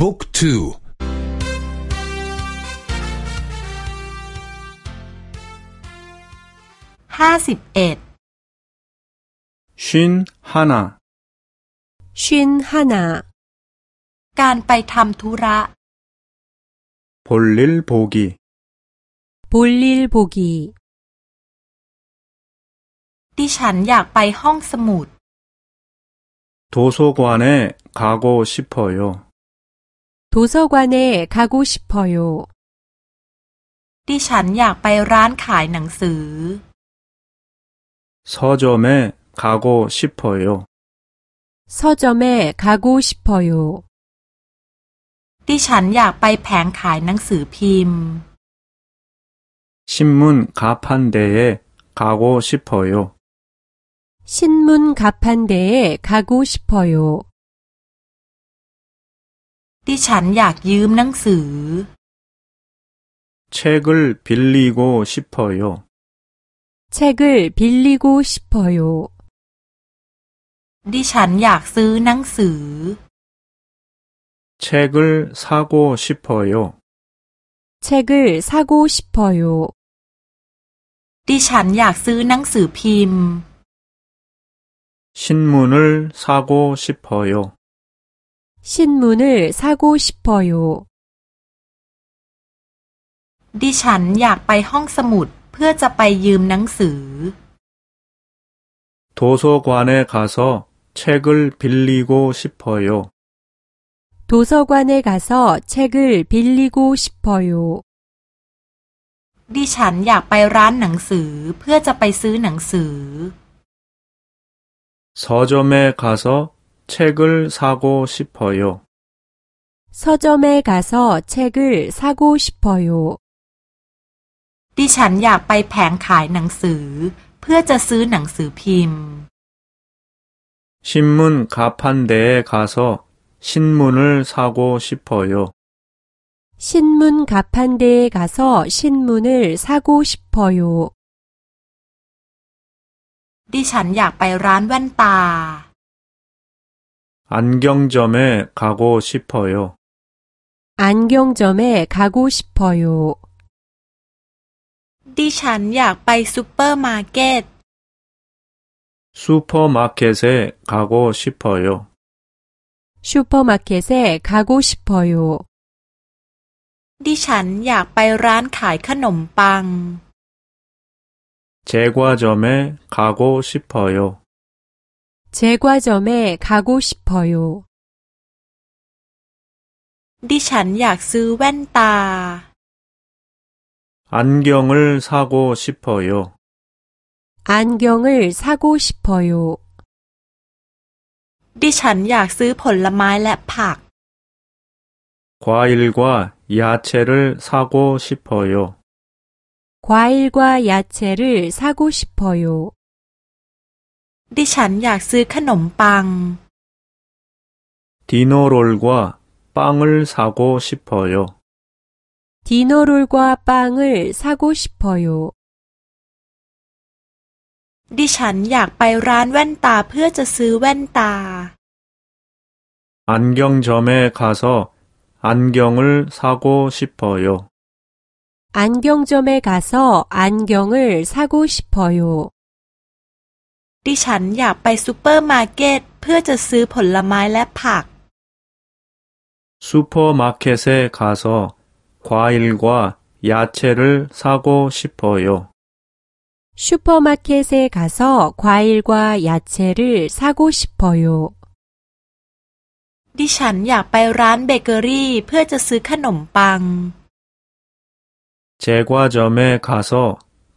บุ๊กทูห้าสิบเอ็ดชินฮานาชินฮานาการไปทำธุระ볼일보기 볼일보기ดิฉันอยากไปห้องสมุด 도서관에 가고 싶어요. 도서관에 가고 싶어요. ดิฉันอยากไปร้านขายหนังสือ 서점에 가고 싶어요. 서점에 가고 싶어요. ดิฉันอยากไปแผงขายหนังสือพิมพ์ 신문 가판대에 가고 싶어요. 신문 가판대에 가고 싶어요. ดิฉันอยากยืมหนังสือ 책을 빌리고 싶어요. 책을 빌리고 싶어요. ดิฉันอยากซื้อหนังสือ 책을 사고 싶어요. 책을 사고 싶어요. ดิฉันอยากซื้อหนังสือพิมพ์ 신문을 사고 싶어요. 신문을 사고 싶어요. ดิฉันอยากไปห้องสมุดเพื่อจะไปยืมหนังสือ 도서관에 가서 책을 빌리고 싶어요. 도서관에 가서 책을 빌리고 싶어요. ดิฉันอยากไปร้านหนังสือเพื่อจะไปซื้อหนังสือ 서점에 가서 책을 사고 싶어요. 서점에 가서 책을 사고 싶어요. ดิฉันอยากไปแผงขายหนังสือเพื่อจะซื้อหนังสือพิมพ์ 신문 가판대에 가서 신문을 사고 싶어요. 신문 가판대에 가서 신문을 사고 싶어요. ดิฉันอยากไปร้านแว่นตา 안경점에 가고 싶어요. 안경점에 가고 싶어요. ดิฉันอยากไปซูเปอร์มาร์เก็ต 슈퍼마켓에 가고 싶어요. 슈퍼마켓에 가고 싶어요. ดิฉันอยากไปร้านขายขนมปัง 제과점에 가고 싶어요. 제과점에 가고 싶어요. ดิฉันอยากซื้อแว่นตา 안경을 사고 싶어요. 안경을 사고 싶어요. ดิฉันอยากซื้อผลไม้และผัก 과일과 야채를 사고 싶어요. 과일과 야채를 사고 싶어요. ดิฉันอยากซื้อขนมปัง 디너롤과 빵을 사고 싶어요. 디너롤과 빵을 사고 싶어요. ดิฉันอยากไปร้านแว่นตาเพื่อจะซื้อแว่นตา 안경점에 가서 안경을 사고 싶어요. 안경점에 가서 안경을 사고 싶어요. ดิฉันอยากไปซูเปอร์มาร์เก็ตเพื่อจะซื้อผลไม้และผัก 슈퍼마켓에 가서 과일과 야채를 사고 싶어요. 슈퍼마켓에 가서 과일과 야채를 사고 싶어요. ดิฉันอยากไปร้านเบเกอรี่เพื่อจะซื้อขนมปัง 제과점에 가서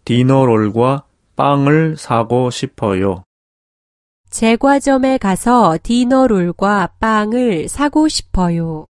디너롤과 빵을 사고 싶어요. 제과점에 가서 디너롤과 빵을 사고 싶어요.